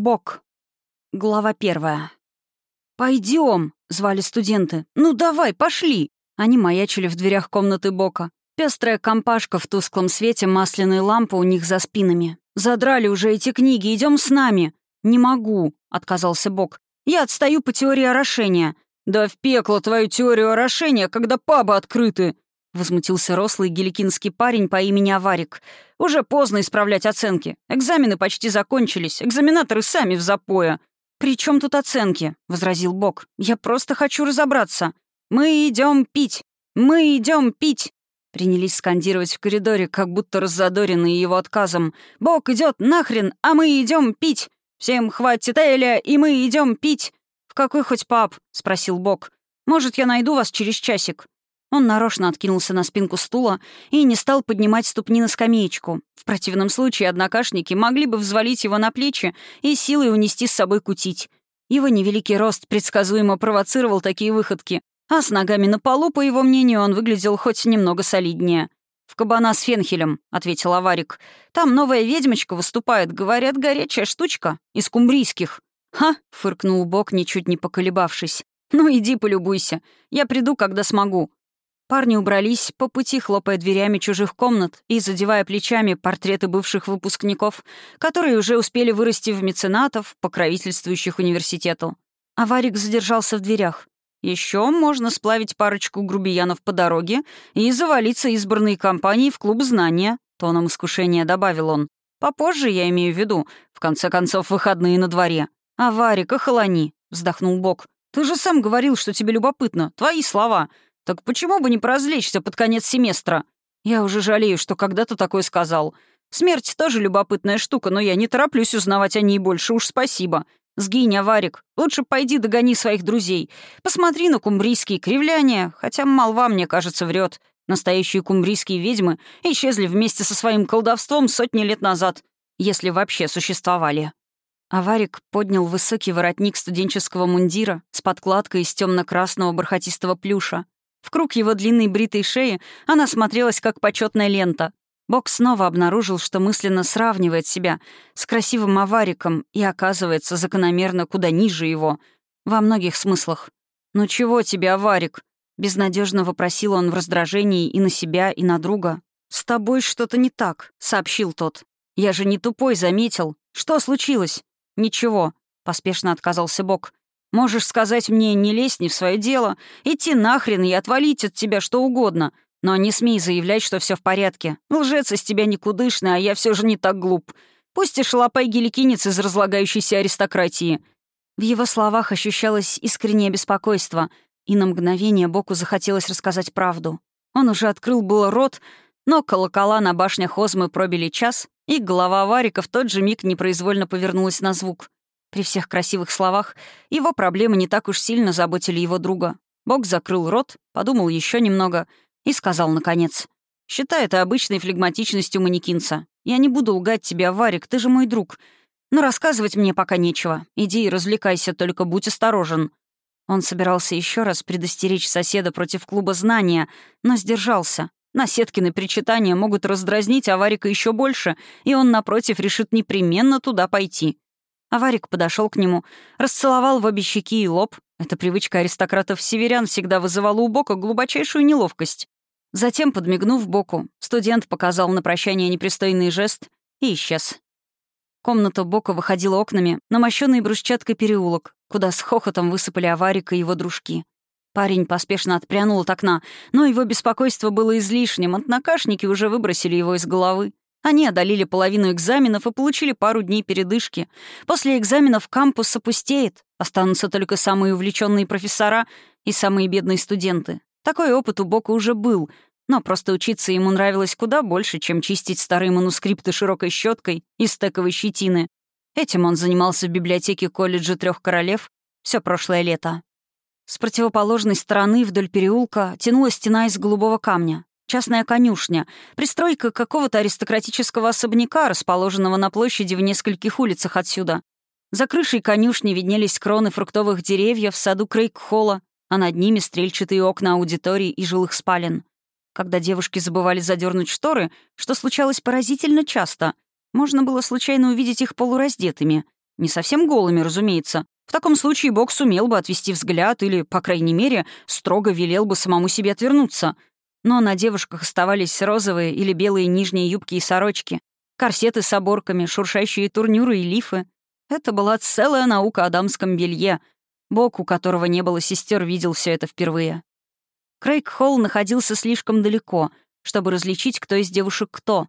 Бок. Глава первая. «Пойдем!» — звали студенты. «Ну давай, пошли!» Они маячили в дверях комнаты Бока. Пестрая компашка в тусклом свете масляной лампы у них за спинами. «Задрали уже эти книги, идем с нами!» «Не могу», — отказался Бок. «Я отстаю по теории орошения». «Да в пекло твою теорию орошения, когда пабы открыты!» — возмутился рослый геликинский парень по имени Аварик. «Уже поздно исправлять оценки. Экзамены почти закончились. Экзаменаторы сами в запое». «При чем тут оценки?» — возразил Бог. «Я просто хочу разобраться. Мы идем пить! Мы идем пить!» Принялись скандировать в коридоре, как будто раззадоренные его отказом. «Бог идет нахрен, а мы идем пить! Всем хватит Эля, и мы идем пить!» «В какой хоть пап?» — спросил Бог. «Может, я найду вас через часик?» Он нарочно откинулся на спинку стула и не стал поднимать ступни на скамеечку. В противном случае однокашники могли бы взвалить его на плечи и силой унести с собой кутить. Его невеликий рост предсказуемо провоцировал такие выходки, а с ногами на полу, по его мнению, он выглядел хоть немного солиднее. «В кабана с фенхелем», — ответил Аварик. «Там новая ведьмочка выступает, говорят, горячая штучка, из кумбрийских». «Ха!» — фыркнул Бог, ничуть не поколебавшись. «Ну иди полюбуйся. Я приду, когда смогу. Парни убрались, по пути хлопая дверями чужих комнат и задевая плечами портреты бывших выпускников, которые уже успели вырасти в меценатов, покровительствующих университету. Аварик задержался в дверях. Еще можно сплавить парочку грубиянов по дороге и завалиться избранной компанией в клуб знания», — тоном искушения добавил он. «Попозже, я имею в виду. В конце концов, выходные на дворе. Аварик, охолони», — вздохнул Бог. «Ты же сам говорил, что тебе любопытно. Твои слова. Так почему бы не поразвлечься под конец семестра? Я уже жалею, что когда-то такое сказал. Смерть тоже любопытная штука, но я не тороплюсь узнавать о ней больше, уж спасибо. Сгинь, аварик. Лучше пойди догони своих друзей. Посмотри на кумбрийские кривляния, хотя молва, мне кажется, врет. Настоящие кумбрийские ведьмы исчезли вместе со своим колдовством сотни лет назад, если вообще существовали. Аварик поднял высокий воротник студенческого мундира с подкладкой из темно красного бархатистого плюша. В круг его длинной бритой шеи она смотрелась как почетная лента. Бог снова обнаружил, что мысленно сравнивает себя с красивым авариком и оказывается закономерно куда ниже его. Во многих смыслах. «Ну чего тебе, аварик?» Безнадежно вопросил он в раздражении и на себя, и на друга. «С тобой что-то не так», — сообщил тот. «Я же не тупой, заметил. Что случилось?» «Ничего», — поспешно отказался Бог. Можешь сказать мне не лезь не в свое дело, идти нахрен и отвалить от тебя что угодно, но не смей заявлять, что все в порядке. Лжец из тебя никудышный, а я все же не так глуп. Пусть и шалопай геликинец из разлагающейся аристократии». В его словах ощущалось искреннее беспокойство, и на мгновение Боку захотелось рассказать правду. Он уже открыл было рот, но колокола на башнях Озмы пробили час, и голова Варика в тот же миг непроизвольно повернулась на звук. При всех красивых словах его проблемы не так уж сильно заботили его друга. Бог закрыл рот, подумал еще немного и сказал наконец. «Считай это обычной флегматичностью манекинца. Я не буду лгать тебе, Варик, ты же мой друг. Но рассказывать мне пока нечего. Иди и развлекайся, только будь осторожен». Он собирался еще раз предостеречь соседа против клуба знания, но сдержался. Наседкины причитания могут раздразнить Аварика еще больше, и он, напротив, решит непременно туда пойти. Аварик подошел к нему, расцеловал в обе щеки и лоб. Эта привычка аристократов-северян всегда вызывала у Бока глубочайшую неловкость. Затем, подмигнув Боку, студент показал на прощание непристойный жест и исчез. Комната Бока выходила окнами на мощенный брусчаткой переулок, куда с хохотом высыпали Аварик и его дружки. Парень поспешно отпрянул от окна, но его беспокойство было излишним, однокашники уже выбросили его из головы. Они одолели половину экзаменов и получили пару дней передышки. После экзаменов кампус опустеет. Останутся только самые увлеченные профессора и самые бедные студенты. Такой опыт у Бока уже был, но просто учиться ему нравилось куда больше, чем чистить старые манускрипты широкой щеткой и стековой щетины. Этим он занимался в библиотеке колледжа трех королев все прошлое лето. С противоположной стороны вдоль переулка тянулась стена из голубого камня частная конюшня, пристройка какого-то аристократического особняка, расположенного на площади в нескольких улицах отсюда. За крышей конюшни виднелись кроны фруктовых деревьев в саду Крейг-холла, а над ними стрельчатые окна аудиторий и жилых спален. Когда девушки забывали задернуть шторы, что случалось поразительно часто, можно было случайно увидеть их полураздетыми. Не совсем голыми, разумеется. В таком случае Бог сумел бы отвести взгляд или, по крайней мере, строго велел бы самому себе отвернуться. Но на девушках оставались розовые или белые нижние юбки и сорочки, корсеты с оборками, шуршащие турнюры и лифы. Это была целая наука о дамском белье. Бог, у которого не было сестер, видел все это впервые. Крейг Холл находился слишком далеко, чтобы различить, кто из девушек кто.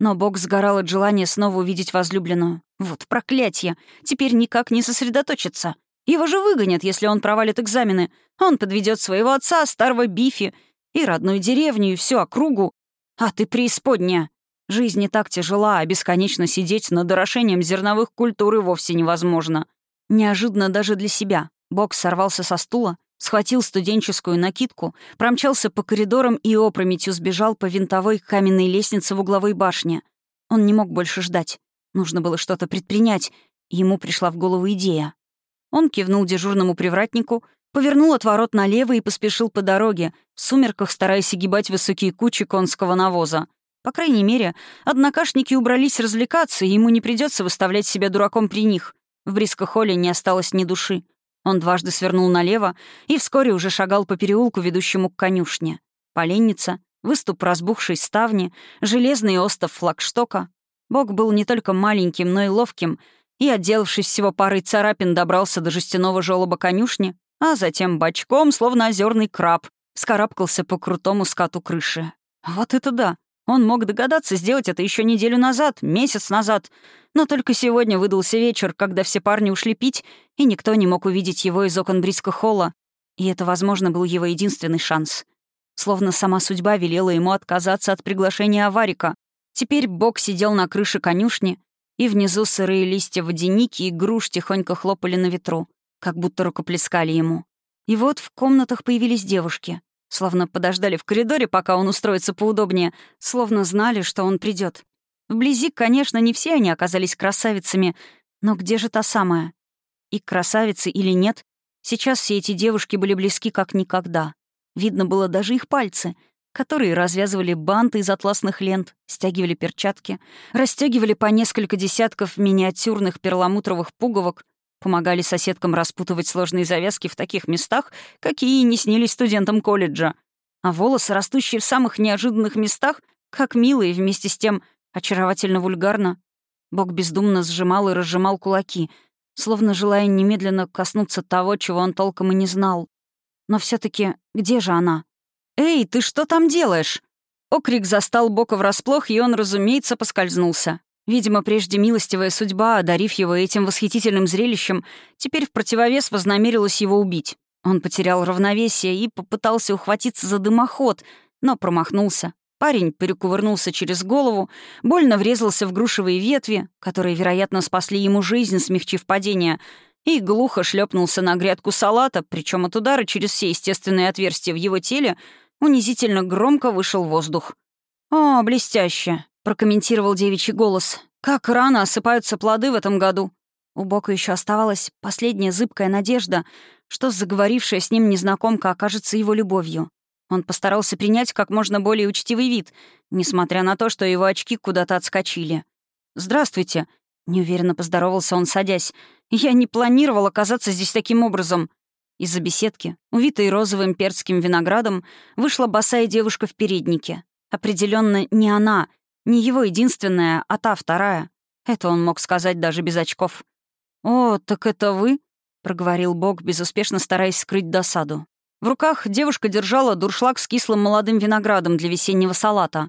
Но Бог сгорал от желания снова увидеть возлюбленную. Вот проклятие! Теперь никак не сосредоточится. Его же выгонят, если он провалит экзамены. Он подведет своего отца, старого Бифи, и родную деревню, и всю округу. А ты преисподняя. Жизнь не так тяжела, а бесконечно сидеть над орошением зерновых культур и вовсе невозможно. Неожиданно даже для себя. Бог сорвался со стула, схватил студенческую накидку, промчался по коридорам и опрометью сбежал по винтовой каменной лестнице в угловой башне. Он не мог больше ждать. Нужно было что-то предпринять, ему пришла в голову идея. Он кивнул дежурному привратнику, повернул от ворот налево и поспешил по дороге, в сумерках стараясь огибать высокие кучи конского навоза. По крайней мере, однокашники убрались развлекаться, и ему не придется выставлять себя дураком при них. В Бриско-холле не осталось ни души. Он дважды свернул налево и вскоре уже шагал по переулку, ведущему к конюшне. Поленница, выступ разбухшей ставни, железный остов флагштока. Бог был не только маленьким, но и ловким, и, отделавшись всего парой царапин, добрался до жестяного желоба конюшни, а затем бочком, словно озерный краб, скарабкался по крутому скату крыши. Вот это да! Он мог догадаться сделать это еще неделю назад, месяц назад. Но только сегодня выдался вечер, когда все парни ушли пить, и никто не мог увидеть его из окон Бриска Холла. И это, возможно, был его единственный шанс. Словно сама судьба велела ему отказаться от приглашения Аварика. Теперь Бог сидел на крыше конюшни, и внизу сырые листья водяники и груш тихонько хлопали на ветру, как будто рукоплескали ему. И вот в комнатах появились девушки. Словно подождали в коридоре, пока он устроится поудобнее, словно знали, что он придет. Вблизи, конечно, не все они оказались красавицами, но где же та самая? И красавицы или нет, сейчас все эти девушки были близки как никогда. Видно было даже их пальцы, которые развязывали банты из атласных лент, стягивали перчатки, расстегивали по несколько десятков миниатюрных перламутровых пуговок, Помогали соседкам распутывать сложные завязки в таких местах, какие не снились студентам колледжа. А волосы, растущие в самых неожиданных местах, как милые, вместе с тем очаровательно вульгарно. Бог бездумно сжимал и разжимал кулаки, словно желая немедленно коснуться того, чего он толком и не знал. Но все таки где же она? «Эй, ты что там делаешь?» Окрик застал Бока врасплох, и он, разумеется, поскользнулся. Видимо, прежде милостивая судьба, одарив его этим восхитительным зрелищем, теперь в противовес вознамерилась его убить. Он потерял равновесие и попытался ухватиться за дымоход, но промахнулся. Парень перекувырнулся через голову, больно врезался в грушевые ветви, которые, вероятно, спасли ему жизнь, смягчив падение, и глухо шлепнулся на грядку салата, причем от удара через все естественные отверстия в его теле унизительно громко вышел воздух. «О, блестяще!» Прокомментировал девичий голос. «Как рано осыпаются плоды в этом году!» У Бока еще оставалась последняя зыбкая надежда, что заговорившая с ним незнакомка окажется его любовью. Он постарался принять как можно более учтивый вид, несмотря на то, что его очки куда-то отскочили. «Здравствуйте», — неуверенно поздоровался он, садясь. «Я не планировал оказаться здесь таким образом». Из-за беседки, увитой розовым перцким виноградом, вышла босая девушка в переднике. Определенно не она, не его единственная, а та вторая. Это он мог сказать даже без очков. «О, так это вы?» — проговорил Бог, безуспешно стараясь скрыть досаду. В руках девушка держала дуршлаг с кислым молодым виноградом для весеннего салата.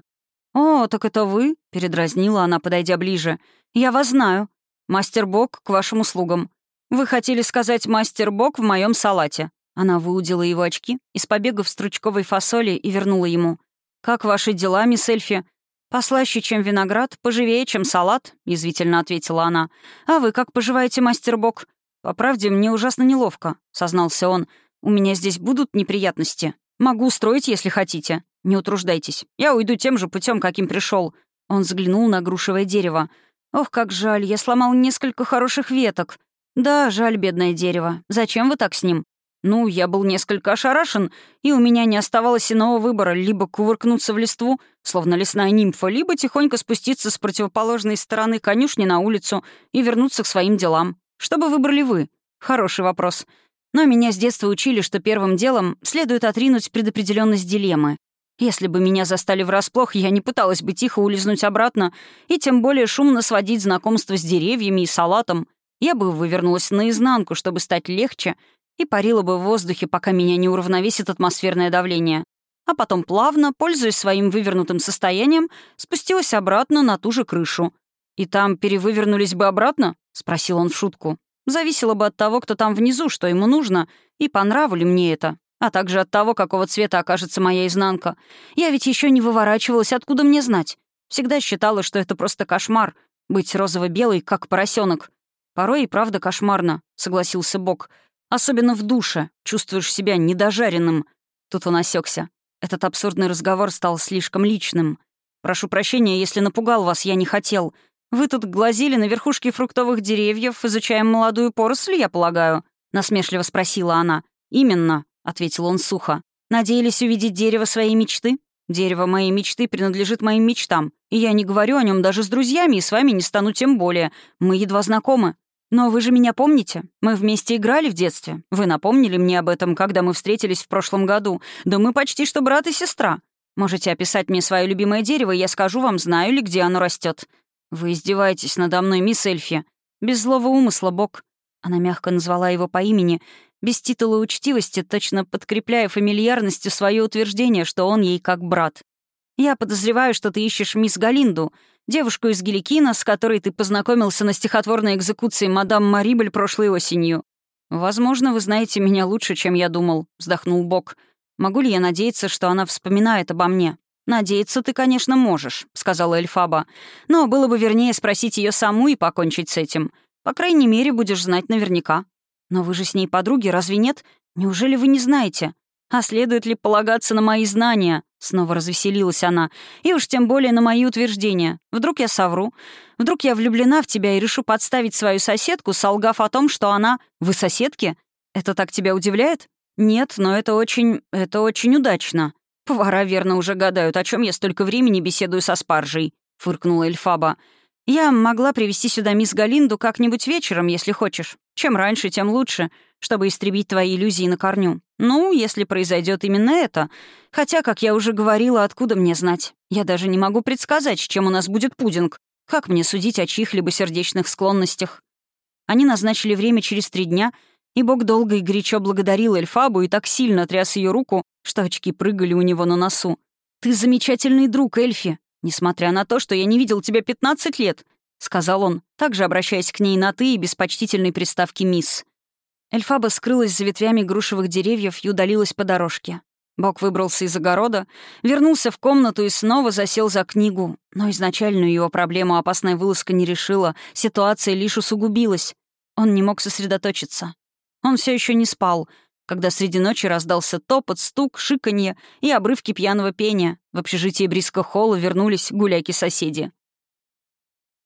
«О, так это вы?» — передразнила она, подойдя ближе. «Я вас знаю. Мастер Бог к вашим услугам. Вы хотели сказать «мастер Бог» в моем салате». Она выудила его очки из побегов стручковой фасоли и вернула ему. «Как ваши дела, мисс Эльфи? «Послаще, чем виноград, поживее, чем салат», — язвительно ответила она. «А вы как поживаете, мастер Бог?» «По правде, мне ужасно неловко», — сознался он. «У меня здесь будут неприятности. Могу устроить, если хотите. Не утруждайтесь. Я уйду тем же путем, каким пришел. Он взглянул на грушевое дерево. «Ох, как жаль, я сломал несколько хороших веток». «Да, жаль, бедное дерево. Зачем вы так с ним?» Ну, я был несколько ошарашен, и у меня не оставалось иного выбора либо кувыркнуться в листву, словно лесная нимфа, либо тихонько спуститься с противоположной стороны конюшни на улицу и вернуться к своим делам. Что бы выбрали вы? Хороший вопрос. Но меня с детства учили, что первым делом следует отринуть предопределенность дилеммы. Если бы меня застали врасплох, я не пыталась бы тихо улизнуть обратно и тем более шумно сводить знакомство с деревьями и салатом. Я бы вывернулась наизнанку, чтобы стать легче, и парила бы в воздухе, пока меня не уравновесит атмосферное давление. А потом плавно, пользуясь своим вывернутым состоянием, спустилась обратно на ту же крышу. «И там перевывернулись бы обратно?» — спросил он в шутку. «Зависело бы от того, кто там внизу, что ему нужно, и по ли мне это, а также от того, какого цвета окажется моя изнанка. Я ведь еще не выворачивалась, откуда мне знать? Всегда считала, что это просто кошмар — быть розово-белой, как поросенок. Порой и правда кошмарно, — согласился Бог. Особенно в душе. Чувствуешь себя недожаренным. Тут он осекся. Этот абсурдный разговор стал слишком личным. «Прошу прощения, если напугал вас, я не хотел. Вы тут глазили на верхушки фруктовых деревьев, изучая молодую поросль, я полагаю?» — насмешливо спросила она. «Именно», — ответил он сухо. «Надеялись увидеть дерево своей мечты? Дерево моей мечты принадлежит моим мечтам, и я не говорю о нем даже с друзьями, и с вами не стану тем более. Мы едва знакомы. «Но вы же меня помните? Мы вместе играли в детстве. Вы напомнили мне об этом, когда мы встретились в прошлом году. Да мы почти что брат и сестра. Можете описать мне свое любимое дерево, я скажу вам, знаю ли, где оно растет. Вы издеваетесь надо мной, мисс Эльфи. Без злого умысла, Бог». Она мягко назвала его по имени, без титула учтивости, точно подкрепляя фамильярностью свое утверждение, что он ей как брат. «Я подозреваю, что ты ищешь мисс Галинду, девушку из Геликина, с которой ты познакомился на стихотворной экзекуции мадам Марибель прошлой осенью. Возможно, вы знаете меня лучше, чем я думал», — вздохнул Бог. «Могу ли я надеяться, что она вспоминает обо мне?» «Надеяться ты, конечно, можешь», — сказала Эльфаба. «Но было бы вернее спросить ее саму и покончить с этим. По крайней мере, будешь знать наверняка. Но вы же с ней подруги, разве нет? Неужели вы не знаете? А следует ли полагаться на мои знания? Снова развеселилась она. И уж тем более на мои утверждения. Вдруг я совру? Вдруг я влюблена в тебя и решу подставить свою соседку, солгав о том, что она... Вы соседки? Это так тебя удивляет? Нет, но это очень... это очень удачно. Повара верно уже гадают, о чем я столько времени беседую со спаржей. Фыркнула Эльфаба. Я могла привести сюда мисс Галинду как-нибудь вечером, если хочешь. Чем раньше, тем лучше чтобы истребить твои иллюзии на корню. Ну, если произойдет именно это. Хотя, как я уже говорила, откуда мне знать? Я даже не могу предсказать, с чем у нас будет пудинг. Как мне судить о чьих-либо сердечных склонностях? Они назначили время через три дня, и Бог долго и горячо благодарил Эльфабу и так сильно тряс ее руку, что очки прыгали у него на носу. «Ты замечательный друг, Эльфи, несмотря на то, что я не видел тебя 15 лет», — сказал он, также обращаясь к ней на «ты» и без почтительной приставки «мисс». Эльфаба скрылась за ветвями грушевых деревьев и удалилась по дорожке. Бог выбрался из огорода, вернулся в комнату и снова засел за книгу. Но изначальную его проблему опасная вылазка не решила, ситуация лишь усугубилась. Он не мог сосредоточиться. Он все еще не спал, когда среди ночи раздался топот, стук, шиканье и обрывки пьяного пения. В общежитии Бриска Холла вернулись гуляки-соседи.